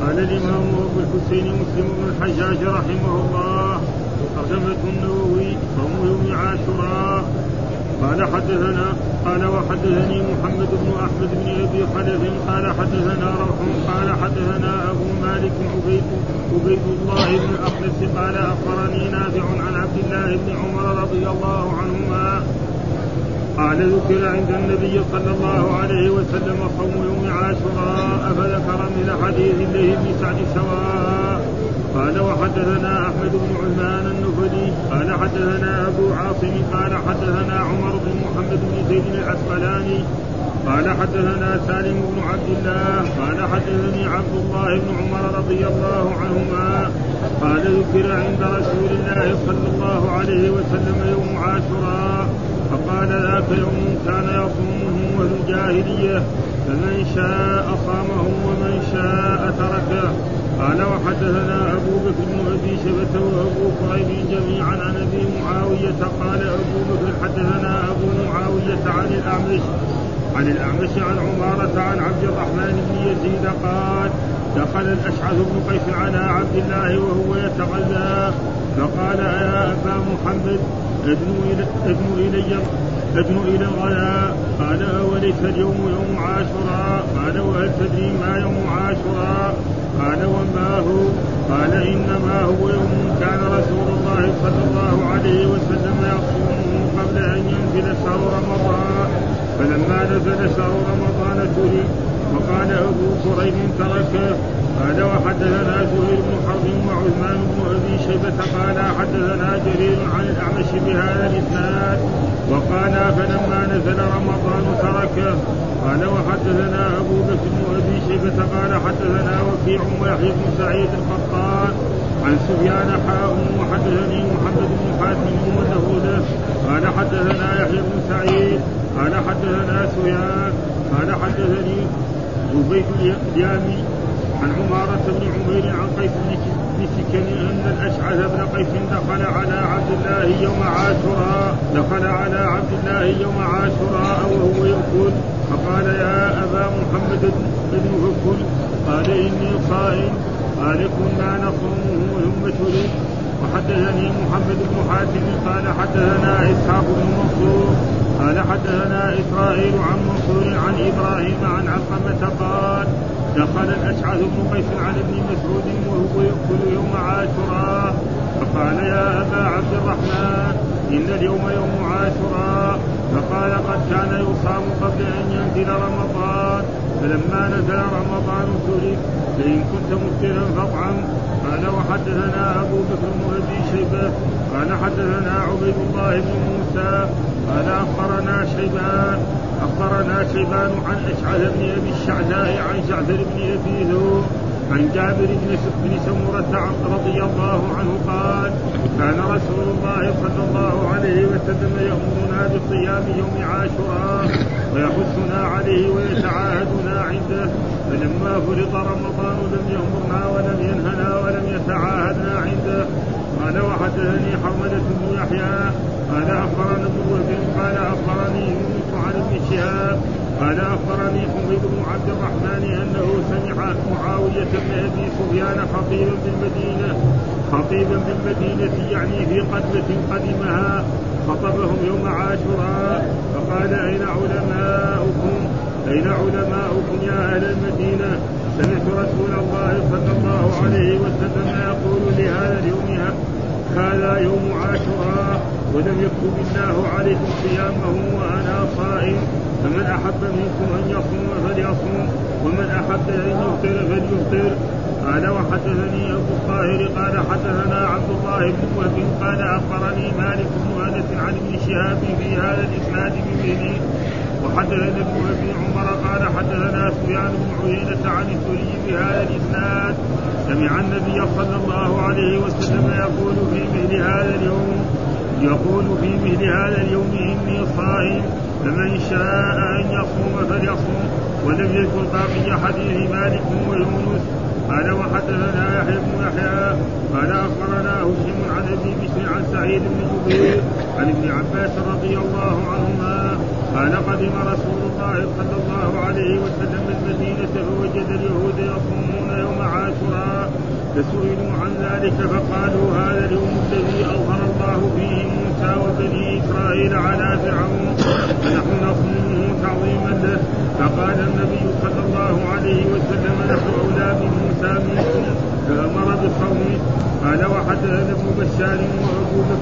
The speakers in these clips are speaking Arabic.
قال الإمام أبو الحسين مسلم بن الحجاج رحمه الله ترجمة النووي صوم يوم عاشوراء. قال حدثنا قال وحدثني محمد بن أحمد بن أبي خلف قال حدثنا روح قال حدثنا أبو مالك عبيد عبيد الله بن الاخنس قال أخبرني نافع عن عبد الله بن عمر رضي الله عنهما قال ذكر عند النبي صلى الله عليه وسلم صوم يوم عاشوراء فذكر من حديث الله بن سعد سواء قال وحدثنا أحمد بن عثمان النفلي قال حدثنا أبو عاصم قال حدثنا عمر بن محمد بن زيد العسقلاني قال حدثنا سالم بن عبد الله قال حدثني عبد الله بن عمر رضي الله عنهما. قال ذكر عند رسول الله صلى الله عليه وسلم يوم عاشوراء. فقال ذاك يوم كان يصومه أهل الجاهليه فمن شاء صامه ومن شاء تركه. قال وحدثنا أبو بكر بن أبي شبة وأبو كريب جميعا عن أبي معاوية. قال أبو بكر حدثنا أبو معاوية عن الأعمش عن الأعمش عن عمارة عن عبد الرحمن بن يزيد قال دخل الأشعث بن قيس على عبد الله وهو يتغذى فقال يا أبا محمد ادنوا الي ادنوا الي ادنوا إلى الغداء قال أوليس اليوم يوم عاشوراء؟ قال وهل تدري ما يوم عاشوراء؟ قال وما هو؟ قال إنما هو يوم كان رسول الله صلى الله عليه وسلم يصومه قبل أن ينزل شهر رمضان. فلما نزل شهر رمضان ترك وقال أبو كريم تركه قال وحدثنا زهير بن حرب وعثمان بن أبي شيبة قال حدثنا جرير عن الأعمش بهذا الإسناد وقال فلما نزل رمضان تركه. قال وحدثنا أبو بكر بن أبي شيبة قال حدثنا وكيع ويحيى بن سعيد القطان عن سفيان حاء وحدثني محمد بن حاتم وله له. قال حدثنا يحيى بن سعيد قال حدثنا سفيان عبيد اليامي عن عمارة بن عمير عن قيس بن سكن أن الأشعث بن قيس دخل على عبد الله يوم عاشوراء دخل على عبد الله يوم عاشوراء وهو يأكل. فقال يا أبا محمد بن فكل قال إني صائم قال كنا نصومه ثم شرب وحدثني محمد بن حاتم قال حدثنا إسحاق بن منصور. قال حدثنا إسرائيل عن منصور عن إبراهيم عن علقمة قال دخل الأشعث بن قيس على ابن مسعود وهو يأكل يوم عاشوراء. فقال يا أبا عبد الرحمن إن اليوم يوم عاشوراء. فقال قد كان يصام قبل أن ينزل رمضان. فلما نزل رمضان ترك فإن كنت مفطرا فاطعم. قال وحدثنا أبو بكر بن أبي شيبة قال حدثنا عبيد الله بن موسى قال أخبرنا شيبان أخبرنا شيبان عن اشعث بن أبي الشعثاء عن جعفر بن أبي ذو عن جابر بن سمرة رضي الله عنه قال كان رسول الله صلى الله عليه وسلم يأمرنا بصيام يوم عاشوراء ويحثنا عليه ويتعاهدنا عنده فلما فرض رمضان لم يأمرنا ولم ينهنا ولم يتعاهدنا عنده قال وحدثني حرملة بن يحيى قال أخبرنا ابن وهب قال أخبرني يونس عن ابن شهاب قال أخبرني حميد بن عبد الرحمن أنه سمع معاوية بن أبي سفيان خطيبا بالمدينة خطيبا بالمدينة يعني في قتله قدمها خطبهم يوم عاشوراء فقال أين علماؤكم؟ أين علماؤكم يا أهل المدينة؟ سمعت رسول الله صلى الله عليه وسلم يقول لهذا اليوم هذا يوم عاشوراء ولم يكتب الله عليكم صيامه وأنا صائم. فمن أحب منكم أن يصوم فليصوم ومن أحب أن يفطر فليفطر. قال وحدثني أبو الطاهر قال حدثنا عبد الله بن وهب قال أخبرني مالك بن أنس عن ابن شهاب في هذا الإسناد بمثله وحدثنا ابن عمر قال حدثنا سفيان بن عيينة عن الثري بهذا الإسناد. سمع النبي صلى الله عليه وسلم يقول في مثل هذا اليوم يقول في مثل هذا اليوم إني صائم فمن شاء أن يصوم فليصوم ولم يذكر باقي حديث مالك ويونس قال وحدثنا يحيى بن يحيى قال أخبرنا هشيم عن أبي بشر عن سعيد بن جبير عن ابن عباس رضي الله عنهما قال قدم رسول الله صلى الله عليه وسلم المدينة فوجد اليهود يصومون يوم عاشوراء فسئلوا عن ذلك فقالوا هذا اليوم الذي أظهر الله فيه موسى وبني إسرائيل على فرعون. فنحن نصومه تعظيما له. فقال النبي صلى الله عليه وسلم نحن بصومه قال وحدثنا ابن بشار بكر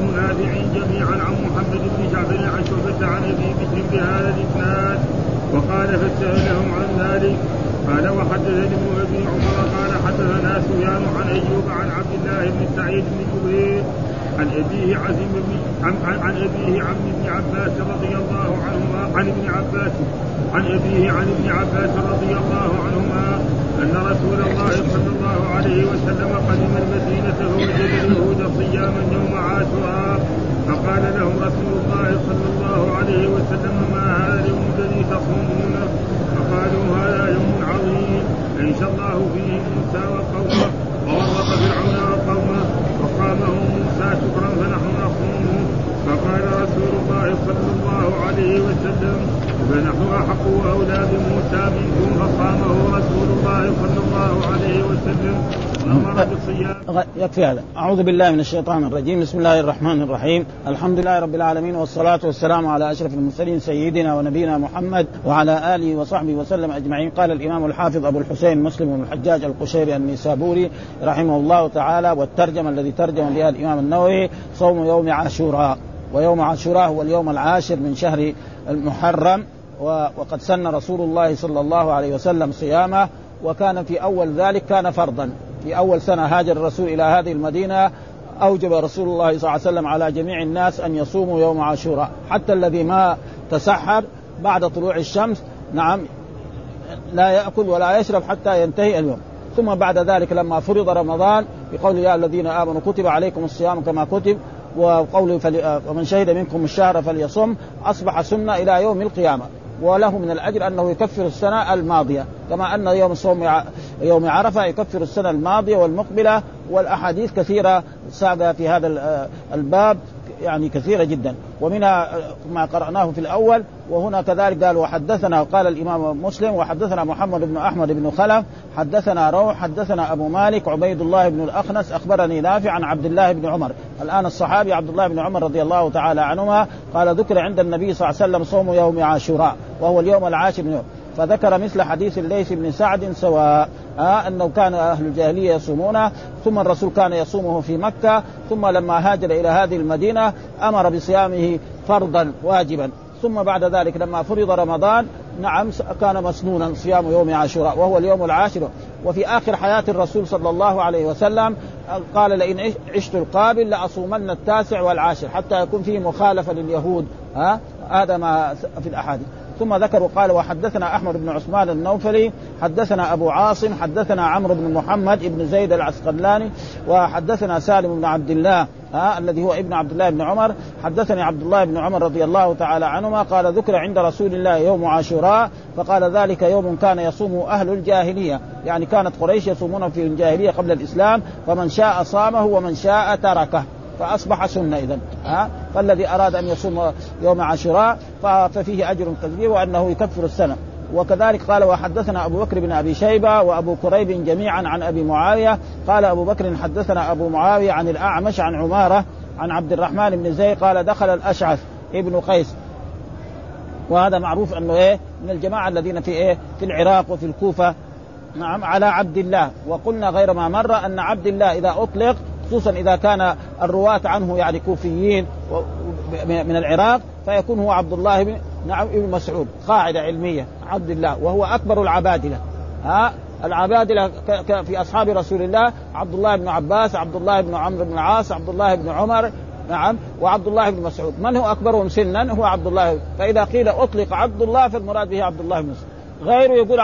بن نافع جميعا عن محمد بن جعفر عن شعبة عن أبي بكر بهذا الإسناد. وقال فسألهم عن ذلك. قال وحدثني ابن أبي عمر قال حدثنا سفيان عن أيوب عن عبد الله بن سعيد بن جبير عن أبيه عزيم بن عن, عن أبيه عن ابن عباس رضي الله عنهما عن ابن عباس عن أبيه عن ابن عباس رضي الله عنهما أن رسول الله صلى الله عليه وسلم قدم المدينة فوجد اليهود صياما يوم عاشوراء فقال لهم رسول الله صلى الله عليه وسلم ما هذا اليوم الذي تصومونه فقالوا هذا يوم عظيم. عيش الله فيه موسى وقومه. وورط فرعون وقامه موسى شكرا فنحن نصومه فقال رسول الله صلى الله عليه وسلم فنحن أحق واولى بموسى منكم فصامه رسول الله صلى الله عليه وسلم. يكفي هذا، أعوذ بالله من الشيطان الرجيم، بسم الله الرحمن الرحيم، الحمد لله رب العالمين والصلاة والسلام على أشرف المرسلين سيدنا ونبينا محمد وعلى آله وصحبه وسلم أجمعين، قال الإمام الحافظ أبو الحسين مسلم بن الحجاج القشيري النيسابوري رحمه الله تعالى والترجمة الذي ترجم بها الإمام النووي صوم يوم عاشوراء. ويوم عاشوراء هو اليوم العاشر من شهر المحرم وقد سن رسول الله صلى الله عليه وسلم صيامه وكان في أول ذلك كان فرضا. في أول سنة هاجر الرسول إلى هذه المدينة أوجب رسول الله صلى الله عليه وسلم على جميع الناس أن يصوموا يوم عاشوراء. حتى الذي ما تسحر بعد طلوع الشمس نعم لا يأكل ولا يشرب حتى ينتهي اليوم. ثم بعد ذلك لما فرض رمضان بقول يا الذين آمنوا كتب عليكم الصيام كما كتب وقوله فل... ومن شهد منكم الشهر فليصم أصبح سنة إلى يوم القيامة. وله من الأجر أنه يكفر السنة الماضية كما أن يوم صوم يوم عرفة يكفر السنة الماضية والمقبلة والأحاديث كثيرة ساق في هذا الباب. يعني كثيرة جدا. ومنها ما قرأناه في الأول وهنا كذلك قال وحدثنا قال الإمام مسلم وحدثنا محمد بن أحمد بن خلف حدثنا روح حدثنا أبو مالك عبيد الله بن الأخنس أخبرني نافع عن عبد الله بن عمر. الآن الصحابي عبد الله بن عمر رضي الله تعالى عنهما قال ذكر عند النبي صلى الله عليه وسلم صوم يوم عاشوراء وهو اليوم العاشر من يوم. فذكر مثل حديث الليث بن سعد سواء آه أنه كان أهل الجاهلية يصومونه ثم الرسول كان يصومه في مكة ثم لما هاجر إلى هذه المدينة أمر بصيامه فرضا واجبا. ثم بعد ذلك لما فرض رمضان نعم كان مسنونا صيام يوم عاشوراء وهو اليوم العاشر. وفي آخر حياة الرسول صلى الله عليه وسلم قال لئن عشت القابل لأصومن التاسع والعاشر حتى يكون فيه مخالفة لليهود. ها هذا ما في الأحاديث. ثم ذكروا قال وحدثنا أحمد بن عثمان النوفلي حدثنا أبو عاصم حدثنا عمرو بن محمد بن زيد العسقلاني وحدثنا سالم بن عبد الله ها الذي هو ابن عبد الله بن عمر حدثني عبد الله بن عمر رضي الله تعالى عنهما قال ذكر عند رسول الله يوم عاشوراء فقال ذلك يوم كان يصوم أهل الجاهلية يعني كانت قريش يصومون في الجاهلية قبل الإسلام فمن شاء صامه ومن شاء تركه. فأصبح سنة اذا ها؟ فالذي أراد أن يصوم يوم عاشوراء ففيه أجر كبير وأنه يكفر السنة. وكذلك قال وحدثنا أبو بكر بن أبي شيبة وأبو كريب جميعا عن أبي معاوية. قال أبو بكر حدثنا أبو معاوية عن الأعمش عن عمارة عن عبد الرحمن بن زيد قال دخل الأشعث ابن قيس. وهذا معروف أنه إيه؟ من الجماعة الذين في إيه؟ في العراق وفي الكوفة. نعم على عبد الله. وقلنا غير ما مر أن عبد الله إذا أطلق خصوصا إذا كان الرواة عنه يعني كوفيين من العراق فيكون هو عبد الله بن نعم ابن مسعود قاعدة علمية عبد الله وهو أكبر العبادلة. ها؟ العبادلة في أصحاب رسول الله عبد الله بن عباس عبد الله بن عمرو بن العاص عبد الله بن عمر نعم وعبد الله بن مسعود. من هو أكبرهم سنا؟ هو عبد الله. فإذا قيل أطلق عبد الله فالمراد به عبد الله بن مسعود. غيره يقول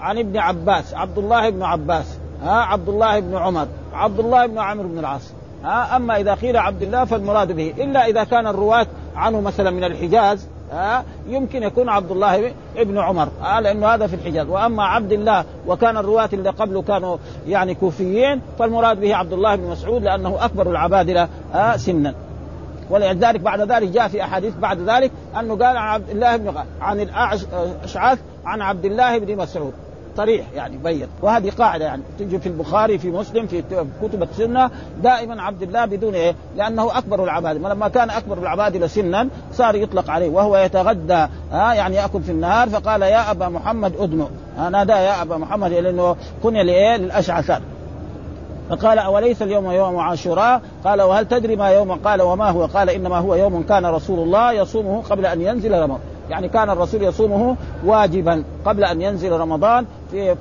عن ابن عباس عبد الله بن عباس ها؟ عبد الله بن عمر. عبد الله بن عمرو بن العاص. ها أما إذا قيل عبد الله فالمراد به. إلا إذا كان الرواة عنه مثلا من الحجاز ها يمكن يكون عبد الله ابن عمر ها لأنه هذا في الحجاز. وأما عبد الله وكان الرواة اللي قبله كانوا يعني كوفيين فالمراد به عبد الله بن مسعود لأنه أكبر العبادلة سنا. ولذلك بعد ذلك جاء في أحاديث بعد ذلك أنه قال عن عبد الله بن عن الاشعث عن عبد الله بن مسعود. صريح يعني بين وهذه قاعدة يعني تجي في البخاري في مسلم في كتب السنة. دائما عبد الله بدون إيه؟ لأنه أكبر العباد. لما كان أكبر العباد سنا صار يطلق عليه. وهو يتغدى ها يعني يأكل في النهار فقال يا أبا محمد ادنو. نادى يا أبا محمد لأنه كني لايه للأشعثان. فقال أوليس اليوم يوم عاشوراء؟ قال وهل تدري ما يوم؟ قال وما هو؟ قال إنما هو يوم كان رسول الله يصومه قبل أن ينزل رمضان يعني كان الرسول يصومه واجبا قبل أن ينزل رمضان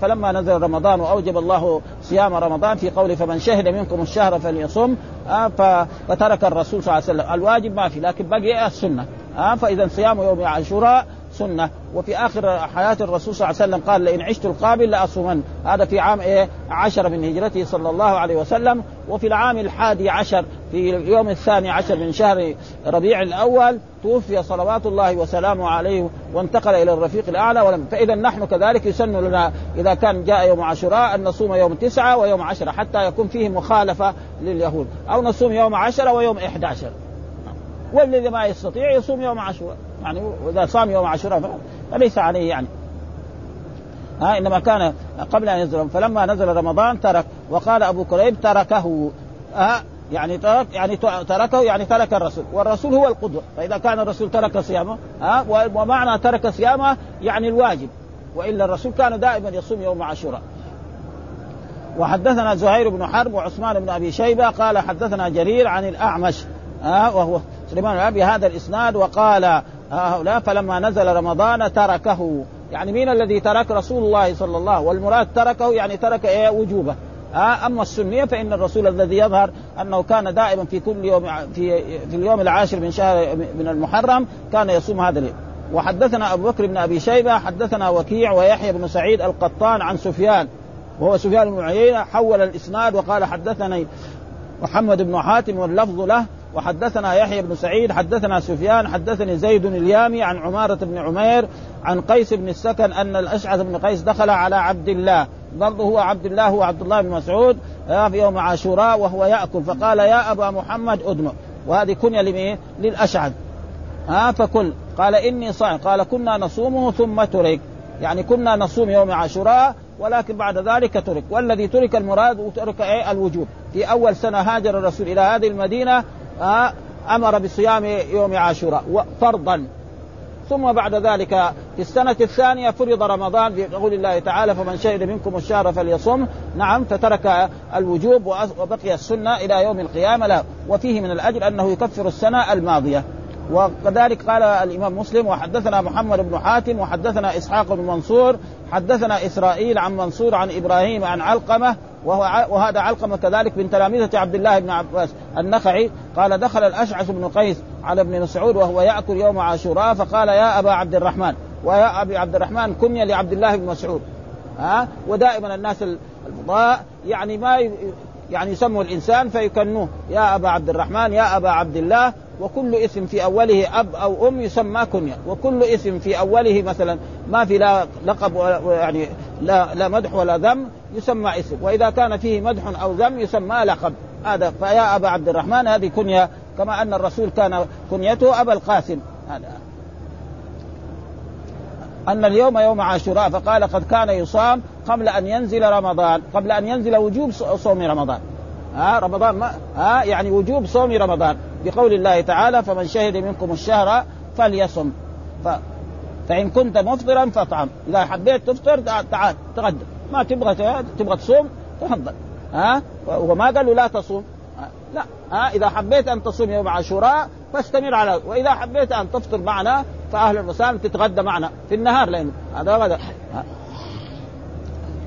فلما نزل رمضان وأوجب الله صيام رمضان في قوله فمن شهد منكم الشهر فليصم آه فترك الرسول صلى الله عليه وسلم. الواجب ما في لكن بقي السنة. آه فإذا صيام يوم عاشوراء سنة. وفي آخر حياة الرسول صلى الله عليه وسلم قال لئن عشت القابل لأصومن. هذا في عام إيه؟ عشر من هجرته صلى الله عليه وسلم. وفي العام الحادي عشر في اليوم الثاني عشر من شهر ربيع الأول توفي صلوات الله وسلامه عليه وانتقل إلى الرفيق الأعلى ولم فإذا نحن كذلك يسن لنا إذا كان جاء يوم عاشوراء أن نصوم يوم تسعة ويوم عشرة حتى يكون فيه مخالفة لليهود. أو نصوم يوم عشرة ويوم 11 والذي ما يستطيع يصوم يوم عاشوراء. يعني واذا صام يوم عاشوراء فليس عليه يعني. ها إنما كان قبل أن ينزل. فلما نزل رمضان ترك وقال أبو كريب تركه. ها يعني ترك يعني تركه يعني ترك الرسول. والرسول هو القدوة. فإذا كان الرسول ترك صيامه ها ومعنى ترك صيامه يعني الواجب. وإلا الرسول كان دائما يصوم يوم عاشوراء. وحدثنا زهير بن حرب وعثمان بن أبي شيبة قال حدثنا جرير عن الأعمش ها وهو سليمان بهذا الإسناد وقال هؤلاء فلما نزل رمضان تركه. يعني مين الذي ترك رسول الله صلى الله والمراد تركه يعني ترك إيه؟ وجوبه. أما السنية فإن الرسول الذي يظهر أنه كان دائما في كل يوم في في اليوم العاشر من شهر من المحرم كان يصوم هذا اليوم. وحدثنا أبو بكر بن أبي شيبة حدثنا وكيع ويحيى بن سعيد القطان عن سفيان وهو سفيان بن عيينة حول الإسناد وقال حدثني محمد بن حاتم واللفظ له وحدثنا يحيى بن سعيد حدثنا سفيان حدثني زيد اليامي عن عمارة بن عمير عن قيس بن السكن أن الأشعث بن قيس دخل على عبد الله. برضه هو عبد الله هو الله بن مسعود في يوم عاشوراء وهو يأكل. فقال يا أبا محمد أدنو وهذه كنية لمين؟ للأشعث. ها فكل قال إني صائم. قال كنا نصومه ثم ترك. يعني كنا نصوم يوم عاشوراء ولكن بعد ذلك ترك. والذي ترك المراد ترك إيه؟ الوجوب. في أول سنة هاجر الرسول إلى هذه المدينة آه أمر بصيام يوم عاشوراء. فرضا. ثم بعد ذلك في السنة الثانية فرض رمضان بقول الله تعالى فمن شهد منكم الشهر فليصم نعم فترك الوجوب وبقي السنة إلى يوم القيامة لا وفيه من الأجر أنه يكفر السنة الماضية. وكذلك قال الإمام مسلم وحدثنا محمد بن حاتم وحدثنا إسحاق بن منصور حدثنا إسرائيل عن منصور عن إبراهيم عن علقمة وهو وهذا علقمة كذلك من تلامذه عبد الله بن عباس النخعي. قال دخل الأشعث بن قيس على ابن مسعود وهو يأكل يوم عاشوراء فقال يا أبا عبد الرحمن ويا أبي عبد الرحمن كنيه لعبد الله بن مسعود. ها؟ ودائما الناس الفضاء يعني ما يعني يسموا الإنسان فيكنوه. يا أبا عبد الرحمن يا أبا عبد الله. وكل اسم في أوله أب أو أم يسمى كنية. وكل اسم في أوله مثلا ما في لا لقب يعني لا لا مدح ولا ذم يسمى اسم. وإذا كان فيه مدح أو ذم يسمى لقب. هذا فيا أبا عبد الرحمن هذه كنية. كما أن الرسول كان كنيته أبا القاسم. هذا. أن اليوم يوم عاشوراء فقال قد كان يصام قبل أن ينزل رمضان قبل أن ينزل وجوب صوم رمضان. ها رمضان ما ها يعني وجوب صوم رمضان. بقول الله تعالى فمن شهد منكم الشهر فليصم. ف... فإن كنت مفطرا فاطعم. إذا حبيت تفطر تعال تغدى ما تبغى تبغى تصوم تفضل. ها وما قالوا لا تصوم. لا ها إذا حبيت أن تصوم يوم عاشوراء فاستمر على وإذا حبيت أن تفطر معنا فاهلا وسهلا تتغدى معنا في النهار لأنه هذا غدا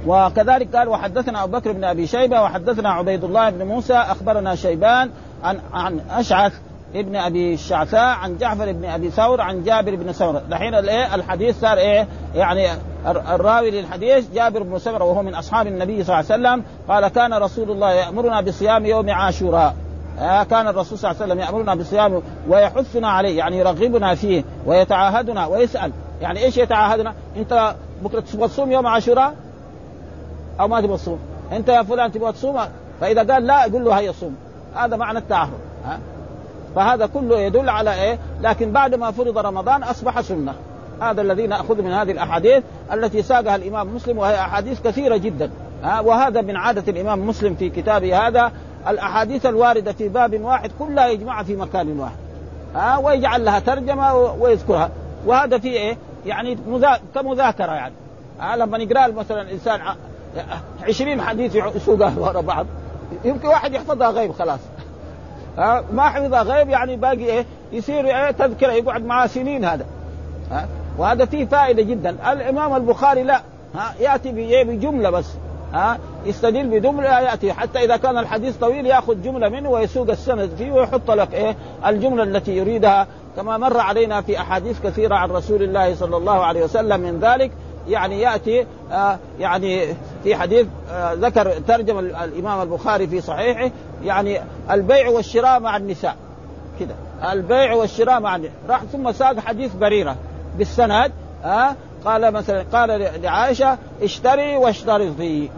وكذلك قال وحدثنا أبو بكر بن أبي شيبة وحدثنا عبيد الله بن موسى أخبرنا شيبان عن عن أشعث ابن أبي الشعثاء عن جعفر بن أبي ثور عن جابر بن سمرة. دحين الإيه؟ الحديث صار إيه؟ يعني الراوي للحديث جابر بن سمرة وهو من أصحاب النبي صلى الله عليه وسلم. قال كان رسول الله يأمرنا بصيام يوم عاشوراء. آه كان الرسول صلى الله عليه وسلم يأمرنا بصيام ويحثنا عليه يعني يرغبنا فيه ويتعاهدنا ويسأل. يعني إيش يتعاهدنا؟ أنت بكرة تصوم يوم عاشوراء؟ أو ما تبغى تصوم؟ أنت يا فلان تبغى تصوم؟ فإذا قال لا يقول له هيا صوم. هذا معنى التعهد ها؟ فهذا كله يدل على إيه؟ لكن بعد ما فرض رمضان أصبح سنة. هذا الذي نأخذ من هذه الأحاديث التي ساقها الإمام مسلم وهي أحاديث كثيرة جدا ها؟ وهذا من عادة الإمام مسلم في كتابه هذا. الأحاديث الواردة في باب واحد كلها يجمعها في مكان واحد ها؟ ويجعل لها ترجمة ويذكرها. وهذا في إيه؟ يعني مذا... كمذاكرة يعني لما يقرأ مثلا الانسان 20 حديث يسوقها ورا بعض. يمكن واحد يحفظها غيب خلاص. ها ما حفظها غيب يعني باقي إيه يصير إيه تذكرة يقعد معاه سنين هذا. ها وهذا فيه فائدة جدا. الإمام البخاري لا. ها يأتي بجملة بس. ها يستدل بجملة يأتي. حتى إذا كان الحديث طويل يأخذ جملة منه ويسوق السند فيه ويحط لك إيه الجملة التي يريدها. كما مر علينا في أحاديث كثيرة عن رسول الله صلى الله عليه وسلم من ذلك. يعني يأتي آه يعني في حديث آه ذكر ترجم الإمام البخاري في صحيحه يعني البيع والشراء مع النساء كده. البيع والشراء مع النساء. راح ثم ساق حديث بريرة بالسند آه قال مثلا قال لعائشة اشتري واشترطي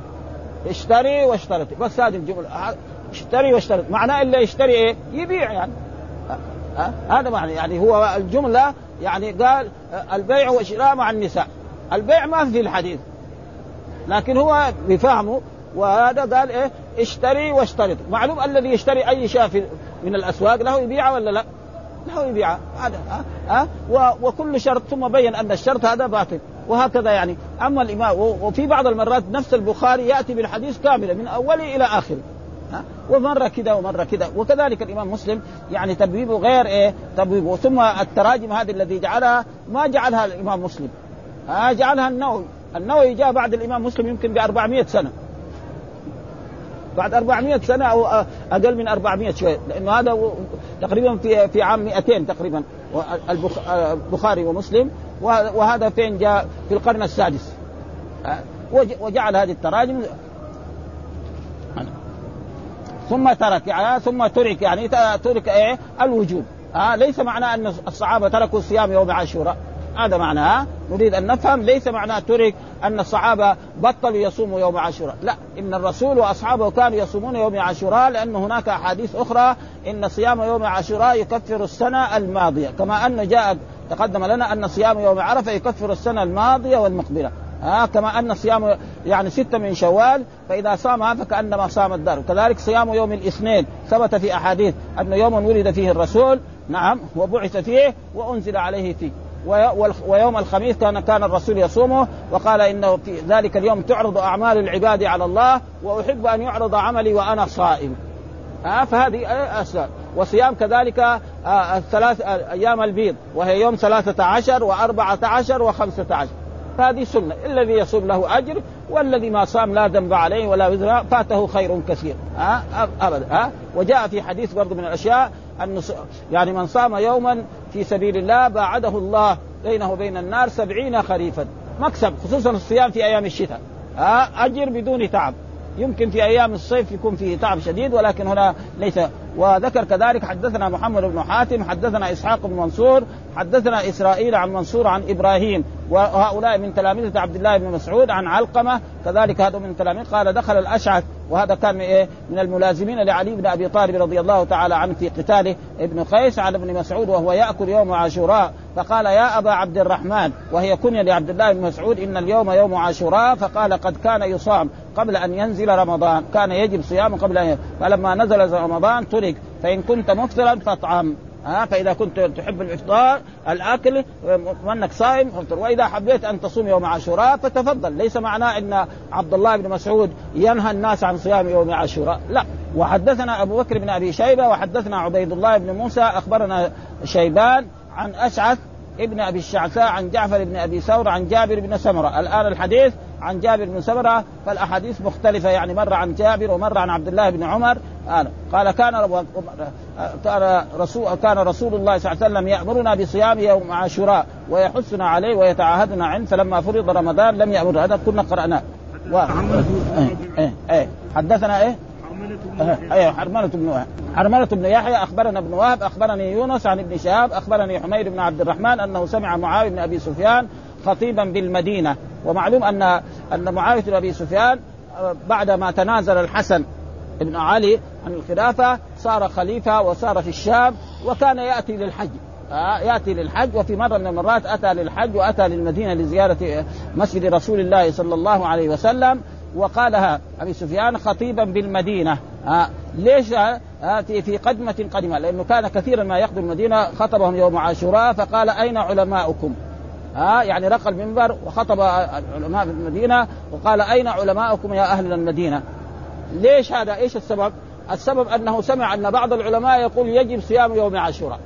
اشتري واشترطي بس هذه الجملة اشتري واشترط معناه إلا يشتري إيه؟ يبيع يعني. ها هذا معنى. يعني هو الجملة يعني قال البيع والشراء مع النساء. البيع ما في الحديث. لكن هو بفهمه وهذا قال إيه؟ اشتري واشترط. معلوم الذي يشتري أي في من الأسواق له يبيعه ولا لا؟ له يبيعه هذا ها أه؟ وكل شرط ثم بين أن الشرط هذا باطل. وهكذا يعني. أما الامام وفي بعض المرات نفس البخاري يأتي بالحديث كاملا من اوله إلى اخره ها؟ ومرة كذا ومرة كذا. وكذلك الإمام مسلم يعني تبويبه غير إيه؟ تبويبه. ثم التراجم هذه الذي جعلها ما جعلها الإمام مسلم. ها جعلها النووي. النووي جاء بعد الإمام مسلم يمكن ب 400 سنة. بعد 400 سنة أو أقل من 400 شوية لأنه هذا تقريبا في في عام 200 تقريبا البخاري ومسلم. وهذا فين جاء؟ في القرن السادس. وجعل هذه التراجم. ثم ترك يعني ثم ترك يعني ترك إيه؟ الوجوب. آه ليس معناه أن الصحابة تركوا صيام يوم عاشوراء. هذا معناه نريد أن نفهم ليس معناه ترك أن الصحابة بطلوا يصوموا يوم عاشوراء. لا إن الرسول وأصحابه كانوا يصومون يوم عاشوراء لأن هناك أحاديث أخرى إن صيام يوم عاشوراء يكفر السنة الماضية. كما أن جاء تقدم لنا أن صيام يوم عرفة يكفر السنة الماضية والمقبلة. ها آه كما أن صيام يعني ستة من شوال فإذا صامها فكأنما صام الدار كذلك صيام يوم الاثنين ثبت في أحاديث انه يوم ولد فيه الرسول. نعم وبعث فيه وأنزل عليه فيه. ويوم الخميس كان كان الرسول يصومه وقال إنه في ذلك اليوم تعرض أعمال العباد على الله وأحب أن يعرض عملي وأنا صائم. آه فهذه اسباب وصيام كذلك آه الثلاث أيام البيض وهي يوم ثلاثة عشر وأربعة عشر وخمسة عشر. فهذه سنة. الذي يصوم له أجر والذي ما صام لا ذنب عليه ولا وزر فاته خير كثير. ها؟ أبدا. ها؟ وجاء في حديث برضه من الأشياء أن يعني من صام يوما في سبيل الله باعده الله بينه وبين النار سبعين خريفا. مكسب خصوصا الصيام في أيام الشتاء. أجر بدون تعب. يمكن في أيام الصيف يكون فيه تعب شديد ولكن هنا ليس. وذكر كذلك حدثنا محمد بن حاتم حدثنا إسحاق بن منصور حدثنا إسرائيل عن منصور عن إبراهيم وهؤلاء من تلاميذة عبد الله بن مسعود عن علقمة كذلك هذا من تلاميذ قال دخل الأشعث وهذا كان من إيه؟ من الملازمين لعلي بن أبي طالب رضي الله تعالى عنه في قتاله ابن قيس على ابن مسعود وهو يأكل يوم عاشوراء فقال يا أبا عبد الرحمن وهي كنية لعبد الله بن مسعود إن اليوم يوم عاشوراء فقال قد كان يصام قبل أن ينزل رمضان كان يجب صيامه قبل أن ينزل فلما نزل رمضان ترك فإن كنت مفطرا فاطعم. ها فإذا كنت تحب الإفطار الأكل وأنك صائم فافطر. وإذا حبيت أن تصوم يوم عاشوراء فتفضل ليس معناه إن عبد الله بن مسعود ينهى الناس عن صيام يوم عاشوراء. لا. وحدثنا أبو بكر بن أبي شيبة وحدثنا عبيد الله بن موسى أخبرنا شيبان عن أشعث ابن أبي الشعثاء عن جعفر بن أبي ثور عن جابر بن سمرة. الآن الحديث عن جابر بن سمره فالأحاديث مختلفة. يعني مره عن جابر ومره عن عبد الله بن عمر. قال كان كان رسول كان رسول الله صلى الله عليه وسلم يأمرنا بصيام يوم عاشوراء ويحثنا عليه ويتعاهدنا عنه فلما فرض رمضان لم يأمر. هذا كنا قرأناه. و... إيه إيه إيه. حدثنا إيه؟ أيوه حرملة بن حرملة بن يحيى أخبرنا ابن وهب أخبرني يونس عن ابن شهاب أخبرني حميد بن عبد الرحمن أنه سمع معاوية بن أبي سفيان خطيبا بالمدينة. ومعلوم ان أن معاوية بن أبي سفيان بعد ما تنازل الحسن بن علي عن الخلافة صار خليفة وصار في الشام وكان يأتي للحج. آه يأتي للحج وفي مرة من المرات أتى للحج وأتى للمدينة لزيارة مسجد رسول الله صلى الله عليه وسلم وقالها أبي سفيان خطيبا بالمدينة. آه ليش؟ آه في قدمة قدمه لأنه كان كثيرا ما يقدم المدينة خطبهم يوم عاشوراء فقال أين علماؤكم؟ ها يعني رقى المنبر وخطب علماء المدينة وقال أين علماؤكم يا أهل المدينة؟ ليش هذا؟ إيش السبب؟ السبب أنه سمع أن بعض العلماء يقول يجب صيام يوم عاشوراء.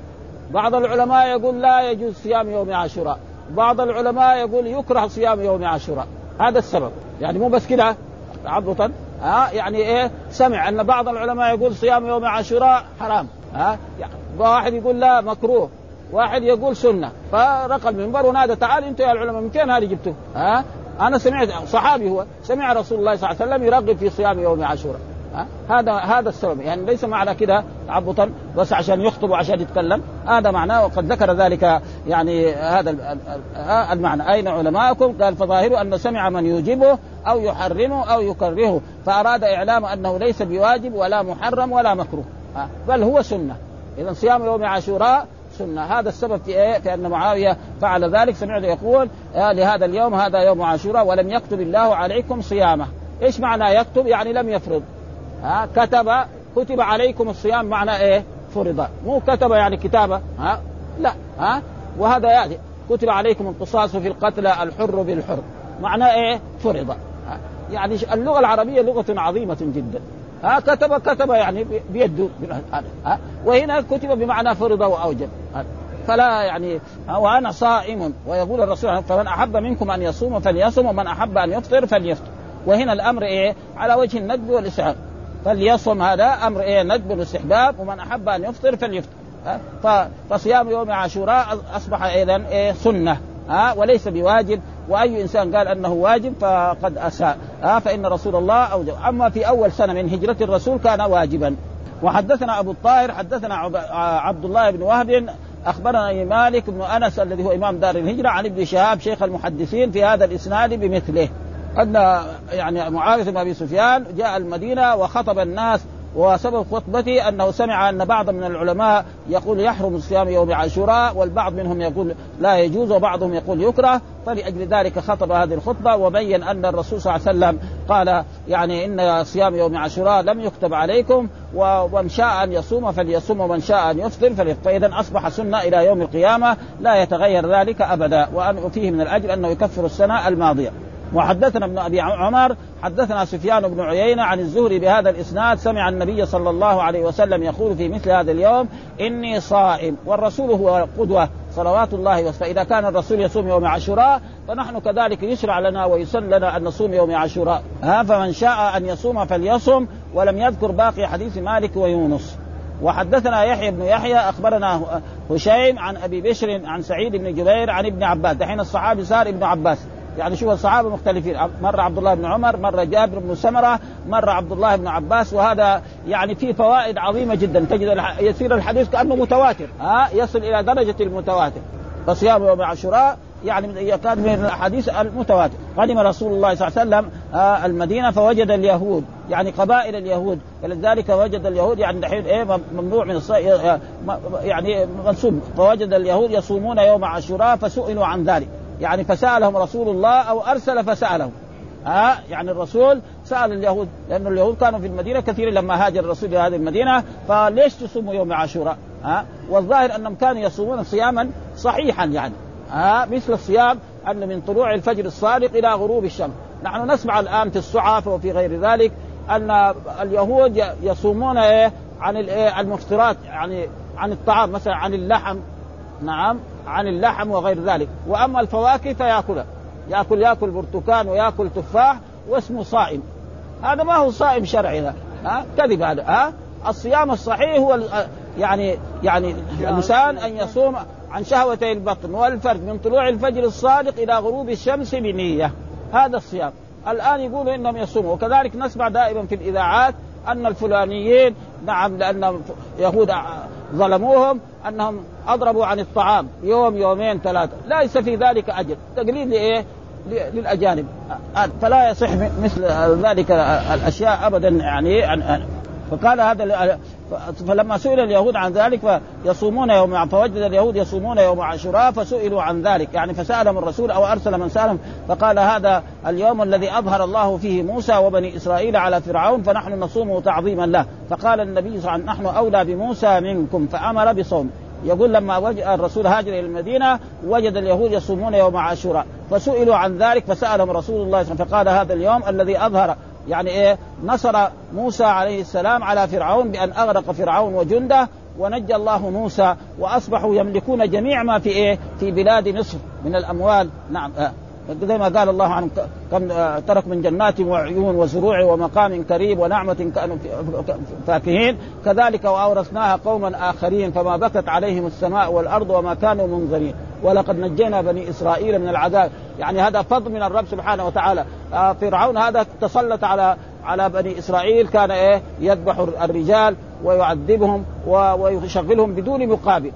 بعض العلماء يقول لا يجوز صيام يوم عاشوراء. بعض العلماء يقول يكره صيام يوم عاشوراء. هذا السبب، يعني مو بس كده تعبطا ها يعني إيه سمع أن بعض العلماء يقول صيام يوم عاشوراء حرام ها يعني واحد يقول لا مكروه واحد يقول سنة. فرقى المنبر ونادى تعال أنتم يا العلماء من فين هذه جبتوه؟ ها؟ أنا سمعت صحابي هو سمع رسول الله صلى الله عليه وسلم يرغب في صيام يوم عاشوراء؟ هذا هذا السبب. يعني ليس معنى كده تعبطا بس عشان يخطب وعشان يتكلم. هذا معناه وقد ذكر ذلك يعني هذا المعنى. أين علماءكم؟ قال فظاهره أن سمع من يوجبه أو يحرمه أو يكرهه فأراد إعلام أنه ليس بواجب ولا محرم ولا مكروه. بل هو سنة. اذا صيام يوم عاشوراء سنة. هذا السبب في إيه؟ في أن معاوية فعل ذلك. سمعت يقول آه لهذا اليوم هذا يوم عاشوراء ولم يكتب الله عليكم صيامه. إيش معنى يكتب؟ يعني لم يفرض. ها كتب كتب عليكم الصيام معنى إيه؟ فرض. مو كتب يعني كتابة. ها لا. ها وهذا يعني كتب عليكم القصاص في القتلى الحر بالحر. معنى إيه؟ فرض. يعني اللغة العربية لغة عظيمة جدا. ها كتب كتب يعني بيده. ها وهنا كتب بمعنى فرض وأوجب. فلا يعني وأنا صائم. ويقول الرسول فمن أحب منكم أن يصوم فليصوم ومن أحب أن يفطر فليفطر. وهنا الأمر إيه؟ على وجه الندب والاستحباب فليصوم هذا أمر إيه؟ ندب والاستحباب. ومن أحب أن يفطر فليفطر. فصيام يوم عاشوراء أصبح أيضا إيه؟ سنة. ها؟ وليس بواجب. وأي إنسان قال أنه واجب فقد أساء. ها فإن رسول الله أوجب. أما في أول سنة من هجرة الرسول كان واجبا. وحدثنا أبو الطاهر حدثنا عبد الله بن وهب أخبرنا مالك بن أنس الذي هو إمام دار الهجرة عن ابن شهاب شيخ المحدثين في هذا الإسناد بمثله. أن يعني معاوية بن أبي سفيان جاء المدينة وخطب الناس وسبب خطبته أنه سمع أن بعض من العلماء يقول يحرم صيام يوم عاشوراء والبعض منهم يقول لا يجوز وبعضهم يقول يكره. فلأجل ذلك خطب هذه الخطبة وبين أن الرسول صلى الله عليه وسلم قال يعني إن صيام يوم عاشوراء لم يكتب عليكم ومن شاء أن يصوم فليصوم ومن شاء أن يفطر فليفطر. فاذا أصبح سنه إلى يوم القيامة لا يتغير ذلك أبدا. وان فيه من الاجر أنه يكفر السنة الماضية. وحدثنا ابن أبي عمر حدثنا سفيان بن عيينة عن الزهري بهذا الإسناد سمع النبي صلى الله عليه وسلم يقول في مثل هذا اليوم إني صائم والرسول هو قدوة صلوات الله فإذا كان الرسول يصوم يوم عاشوراء فنحن كذلك يشرع لنا ويسن لنا أن نصوم يوم عاشوراء. ها فمن شاء أن يصوم فليصم ولم يذكر باقي حديث مالك ويونس. وحدثنا يحيى بن يحيى أخبرنا هشيم عن أبي بشر عن سعيد بن جبير عن ابن عباس. دحين الصحابي صار ابن عباس. يعني شوف الصحابة مختلفين. مرة عبد الله بن عمر مرة جابر بن سمرة مرة عبد الله بن عباس وهذا يعني فيه فوائد عظيمة جدا. تجد يصير الحديث كأنه متواتر. ها يصل إلى درجة المتواتر. فصيام يوم عاشوراء يعني كان من الاحاديث المتواتر. قدم رسول الله صلى الله عليه وسلم المدينة فوجد اليهود يعني قبائل اليهود. فلذلك وجد اليهود يعني دحين إيه ممنوع من الصيام يعني منسوب فوجد اليهود يصومون يوم عاشوراء فسئلوا عن ذلك. يعني فسألهم رسول الله أو أرسل فسألهم. ها؟ يعني الرسول سأل اليهود لأن اليهود كانوا في المدينة كثير لما هاجر الرسول إلى هذه المدينة فليش تصوموا يوم عاشوراء؟ ها؟ والظاهر أنهم كانوا يصومون صياما صحيحا يعني. ها؟ مثل الصيام أن من طلوع الفجر الصادق إلى غروب الشمس، نحن نسمع الآن في الصحف وفي غير ذلك أن اليهود يصومون إيه؟ عن الايه المفطرات يعني عن الطعام مثلا عن اللحم. نعم. عن اللحم وغير ذلك. وأما الفواكه فياكلها يأكل يأكل برتقال ويأكل تفاح واسمه صائم. هذا ما هو صائم شرعي ها؟ كذب هذا. ها؟ الصيام الصحيح هو يعني يعني الإنسان أن يصوم عن شهوتي البطن والفرج من طلوع الفجر الصادق إلى غروب الشمس بنية. هذا الصيام. الآن يقولوا انهم يصوموا وكذلك نسمع دائما في الإذاعات أن الفلانيين نعم لأن يهود ظلموهم انهم اضربوا عن الطعام يوم يومين ثلاثة. ليس في ذلك اجر. تقليد لايه؟ للاجانب. فلا يصح مثل ذلك الاشياء ابدا يعني. فقال هذا فلما سئل اليهود عن ذلك فيصومون يوم فوجد اليهود يصومون يوم عاشوراء فسئلوا عن ذلك. يعني فسالهم الرسول أو أرسل من سألهم فقال هذا اليوم الذي أظهر الله فيه موسى وبني إسرائيل على فرعون فنحن نصومه تعظيما له. فقال النبي صلى الله عليه وسلم نحن أولى بموسى منكم فأمر بصوم. يقول لما الرسول هاجر إلى المدينة وجد اليهود يصومون يوم عاشوراء. فسئلوا عن ذلك فسألهم رسول الله صلى الله عليه وسلم فقال هذا اليوم الذي أظهر يعني إيه؟ نصر موسى عليه السلام على فرعون بأن أغرق فرعون وجنده ونجى الله موسى وأصبحوا يملكون جميع ما في إيه؟ في بلاد مصر من الأموال. نعم. آه. زي ما قال الله عن كم آه، ترك من جنات وعيون وزروع ومقام كريم ونعمة كانوا فاكهين. كذلك وأورثناها قوما آخرين فما بكت عليهم السماء والأرض وما كانوا منظرين. ولقد نجينا بني إسرائيل من العذاب. يعني هذا فضل من الرب سبحانه وتعالى. آه، فرعون هذا تسلط على على بني إسرائيل. كان إيه؟ يذبح الرجال ويعذبهم ويشغلهم بدون مقابل.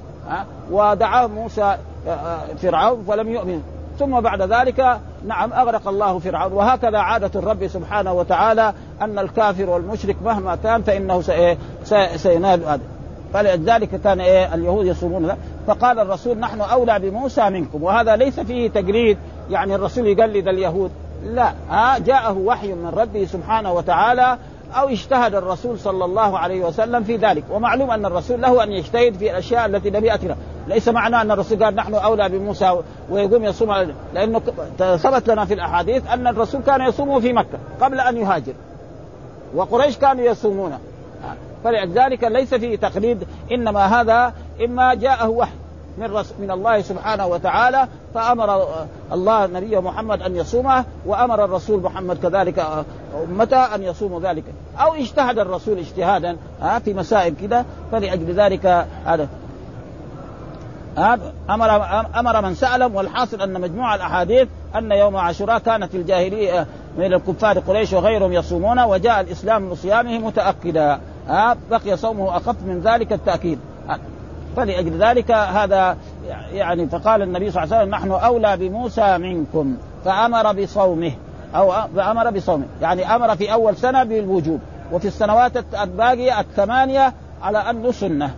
ودعاه موسى آه، فرعون فلم يؤمن. ثم بعد ذلك نعم أغرق الله فرعون. وهكذا عادة الرب سبحانه وتعالى أن الكافر والمشرك مهما كان فإنه سينال هذا فلذلك كان إيه؟ اليهود يصومون. فقال الرسول نحن أولى بموسى منكم وهذا ليس فيه تقليد يعني الرسول يقلد اليهود. لا ها جاءه وحي من ربه سبحانه وتعالى أو اجتهد الرسول صلى الله عليه وسلم في ذلك. ومعلوم أن الرسول له أن يجتهد في الأشياء التي لم يأتنا. ليس معنى أن الرسول قال نحن أولى بموسى ويقوم يصوم لأنه ثبت لنا في الأحاديث أن الرسول كان يصوم في مكة قبل أن يهاجر وقريش كانوا يصومون. فلذلك ليس فيه تقليد إنما هذا إما جاءه وحي من من الله سبحانه وتعالى فأمر الله نبي محمد أن يصومه وأمر الرسول محمد كذلك أمته أن يصوموا ذلك. أو اجتهد الرسول اجتهادا في مسائل كذا فلأجل ذلك هذا. أمر أمر من سألهم والحاصل أن مجموع الأحاديث أن يوم عاشوراء كانت الجاهليه من الكفار قريش وغيرهم يصومون وجاء الإسلام بصيامه متأكدا. بقي صومه أخف من ذلك التأكيد. فلأجل ذلك هذا يعني فقال النبي صلى الله عليه وسلم نحن أولى بموسى منكم فأمر بصومه أو فأمر بصومه. يعني أمر في أول سنة بالوجوب وفي السنوات الباقية الثمانية على أنه سنة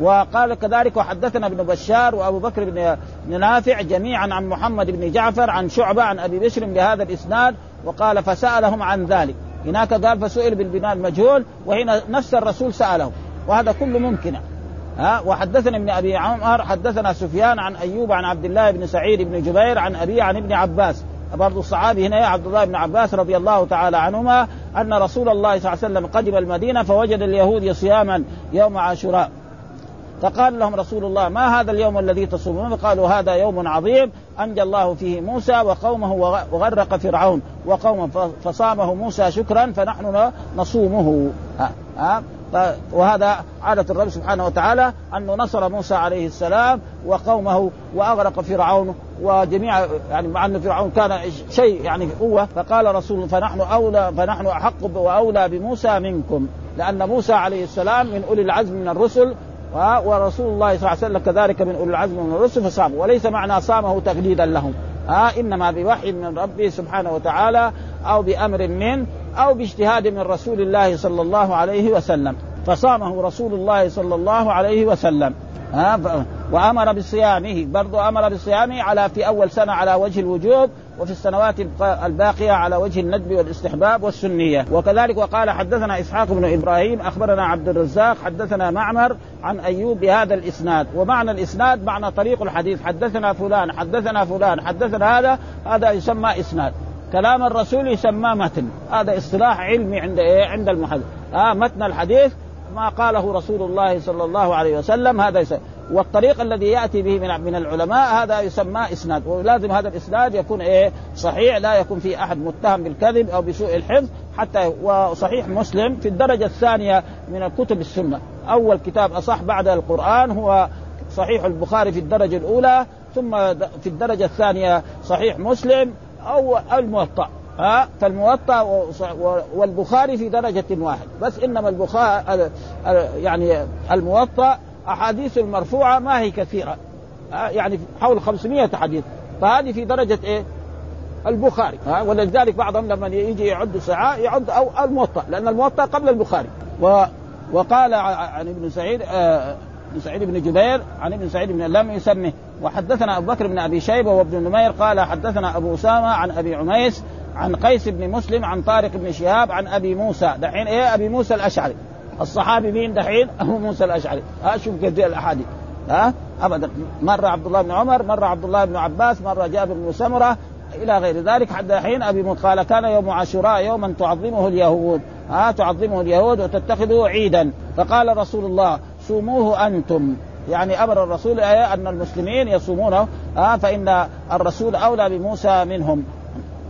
وقال كذلك وحدثنا ابن بشار وأبو بكر بن نافع جميعا عن محمد بن جعفر عن شعبة عن أبي بشر بهذا الإسناد وقال فسألهم عن ذلك. هناك قال فسئل بالبناء المجهول وهنا نفس الرسول سألهم وهذا كله ممكن ها؟ وحدثنا ابن أبي عمر حدثنا سفيان عن أيوب عن عبد الله بن سعيد بن جبير عن أبي عن ابن عباس. برضو الصحابي هنا يا عبد الله بن عباس رضي الله تعالى عنهما أن رسول الله صلى الله عليه وسلم قدم المدينة فوجد اليهود صياما يوم عاشوراء. فقال لهم رسول الله ما هذا اليوم الذي تصومون؟ قالوا هذا يوم عظيم أنجى الله فيه موسى وقومه وغرق فرعون وقومه فصامه موسى شكرا فنحن نصومه. ها؟ وهذا عادة الرب سبحانه وتعالى أنه نصر موسى عليه السلام وقومه وأغرق فرعون وجميع يعني مع أن فرعون كان شيء يعني قوة فقال رسول فنحن أولى فنحن أحق وأولى بموسى منكم لأن موسى عليه السلام من أولي العزم من الرسل ورسول الله صلى الله عليه وسلم كذلك من أولي العزم من الرسل فصام وليس معنى صامه تقليدا لهم. ها إنما بوحي من ربه سبحانه وتعالى أو بأمر منه أو باجتهاد من رسول الله صلى الله عليه وسلم. فصامه رسول الله صلى الله عليه وسلم. ها وأمر بصيامه. برضو أمر بصيامه على في أول سنة على وجه الوجوب وفي السنوات الباقية على وجه الندب والاستحباب والسنية. وكذلك وقال حدثنا إسحاق بن إبراهيم أخبرنا عبد الرزاق حدثنا معمر عن أيوب بهذا الإسناد. ومعنى الإسناد معنى طريق الحديث. حدثنا فلان حدثنا فلان حدثنا هذا هذا يسمى إسناد. كلام الرسول يسمى متن. هذا اصطلاح علمي عند إيه؟ عند المحدث. آه متن الحديث ما قاله رسول الله صلى الله عليه وسلم هذا يسمى والطريق الذي يأتي به من من العلماء هذا يسمى إسناد. ولازم هذا الإسناد يكون إيه؟ صحيح لا يكون في أحد متهم بالكذب أو بسوء الحفظ حتى وصحيح مسلم في الدرجة الثانية من الكتب السنة. أول كتاب أصح بعد القرآن هو صحيح البخاري في الدرجة الأولى ثم في الدرجة الثانية صحيح مسلم. أو الموطأ. ها؟ فالموطأ والبخاري في درجة واحد. بس إنما البخاري يعني الموطأ أحاديث المرفوعة ما هي كثيرة. يعني حول 500 حديث. فهذه في درجة إيه؟ البخاري. ها؟ ولذلك بعضهم لما يجي يعد ساعة يعد أو الموطأ. لأن الموطأ قبل البخاري. و وقال عن ابن سعيد آه بن سعيد بن جبير عن ابن سعيد بن لم يسمه. وحدثنا أبو بكر بن أبي شيبة وابن نمير قال حدثنا أبو أسامة عن أبي عميس عن قيس بن مسلم عن طارق بن شهاب عن أبي موسى. دحين إيه؟ أبي موسى الأشعري. الصحابي مين دحين؟ أبو موسى الأشعري. ها شوف كيف الأحاديث. ها؟ أبدا. مرة عبد الله بن عمر مرة عبد الله بن عباس مرة جابر بن سمرة إلى غير ذلك. حتى حين أبي موسى قال كان يوم عاشوراء يوما تعظمه اليهود. ها؟ تعظمه اليهود وتتخذه عيدا. فقال رسول الله صوموه أنتم. يعني أمر الرسول أن المسلمين يصومونه آه فإن الرسول أولى بموسى منهم.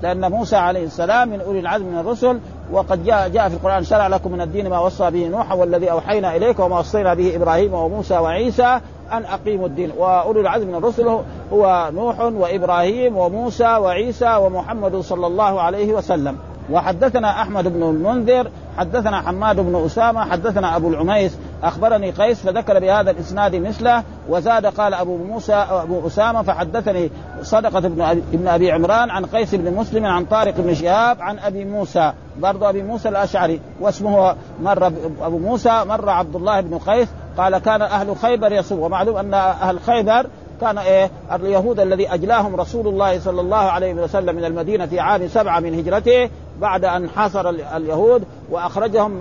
لأن موسى عليه السلام من أولي العزم من الرسل وقد جاء جاء في القرآن شرع لكم من الدين ما وصى به نوح والذي أوحينا إليك وما وصينا به إبراهيم وموسى وعيسى أن أقيموا الدين. وأولي العزم من الرسل هو نوح وإبراهيم وموسى وعيسى ومحمد صلى الله عليه وسلم. وحدثنا أحمد بن المنذر حدثنا حماد بن أسامة حدثنا أبو العميس أخبرني قيس فذكر بهذا الإسناد مثله وزاد قال أبو موسى أبو أسامة فحدثني صدقة بن ابن أبي عمران عن قيس بن مسلم عن طارق بن شهاب عن أبي موسى برضه أبي موسى الأشعري واسمه مر أبو موسى مر عبد الله بن قيس قال كان أهل خيبر يصوم ومعلوم أن أهل خيبر كان إيه؟ اليهود الذي أجلاهم رسول الله صلى الله عليه وسلم من المدينة في عام سبعة من هجرته بعد أن حاصر اليهود وأخرجهم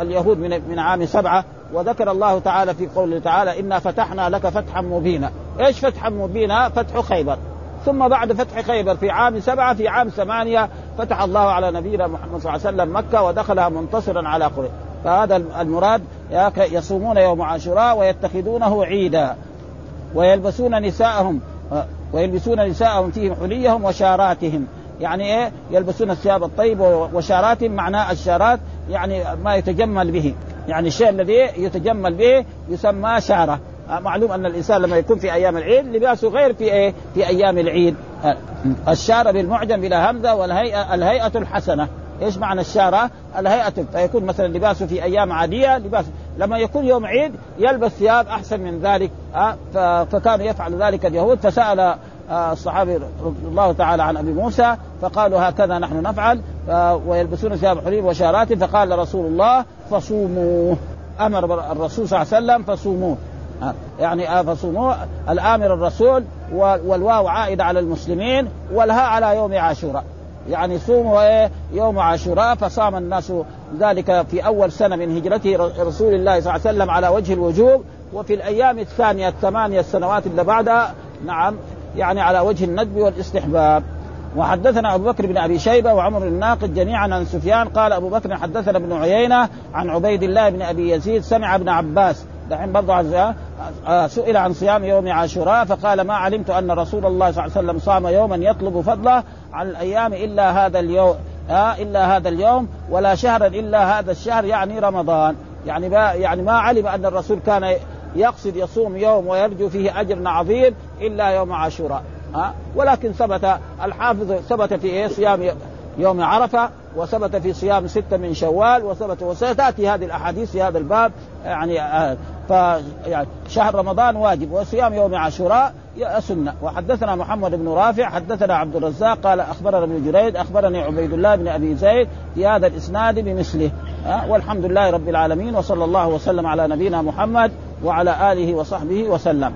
اليهود من من عام سبعة وذكر الله تعالى في قوله تعالى إنا فتحنا لك فتحا مبينا، إيش فتحا مبينا؟ فتح خيبر، ثم بعد فتح خيبر في عام سبعة في عام ثمانية فتح الله على نبينا محمد صلى الله عليه وسلم مكة ودخلها منتصرا على قريش، فهذا المراد يصومون يوم عاشوراء ويتخذونه عيدا ويلبسون نساءهم ويلبسون نساءهم فيهم حليهم وشاراتهم. يعني إيه؟ يلبسون الثياب الطيب وشارات معناه الشارات يعني ما يتجمل به. يعني الشيء الذي يتجمل به يسمى شارة. معلوم أن الإنسان لما يكون في أيام العيد لباسه غير في إيه؟ في أيام العيد. الشارة بالمعجم بلا همزة والهيئه الهيئة الحسنة. إيش معنى الشارة؟ الهيئة فيكون مثلا لباسه في أيام عادية لباس لما يكون يوم عيد يلبس ثياب أحسن من ذلك. فكان يفعل ذلك اليهود. فسأل الصحابي رضي الله تعالى عن أبي موسى فقالوا هكذا نحن نفعل ويلبسون ثياب حرير وشارات فقال رسول الله فصوموا أمر الرسول صلى الله عليه وسلم فصوموه. يعني فصوموا الآمر الرسول والواو عائدة على المسلمين والهاء على يوم عاشوراء. يعني صوموا إيه؟ يوم عاشوراء فصام الناس ذلك في أول سنة من هجرته رسول الله صلى الله عليه وسلم على وجه الوجوب. وفي الأيام الثانية الثمانية السنوات اللي بعدها نعم يعني على وجه الندب والاستحباب. وحدثنا أبو بكر بن أبي شيبة وعمر الناقد جميعا عن سفيان قال أبو بكر حدثنا ابن عيينة عن عبيد الله بن أبي يزيد سمع ابن عباس. دحين برضه سئل عن صيام يوم عاشوراء فقال ما علمت أن رسول الله صلى الله عليه وسلم صام يوما يطلب فضله عن الأيام إلا هذا اليوم آه إلا هذا اليوم ولا شهرا إلا هذا الشهر يعني رمضان. يعني ما يعني ما علم أن الرسول كان يقصد يصوم يوم ويرجو فيه أجر عظيم إلا يوم عاشوراء ها؟ آه ولكن ثبت الحافظ ثبت في إيه؟ صيام يوم عرفة وثبت في صيام ستة من شوال وثبت وستأتي هذه الأحاديث في هذا الباب يعني آه ف يعني شهر رمضان واجب وصيام يوم عاشوراء سنة. وحدثنا محمد بن رافع حدثنا عبد الرزاق قال أخبرنا ابن جريد أخبرني عبيد الله بن أبي زيد في هذا الإسناد بمثله أه؟ والحمد لله رب العالمين وصلى الله وسلم على نبينا محمد وعلى آله وصحبه وسلم.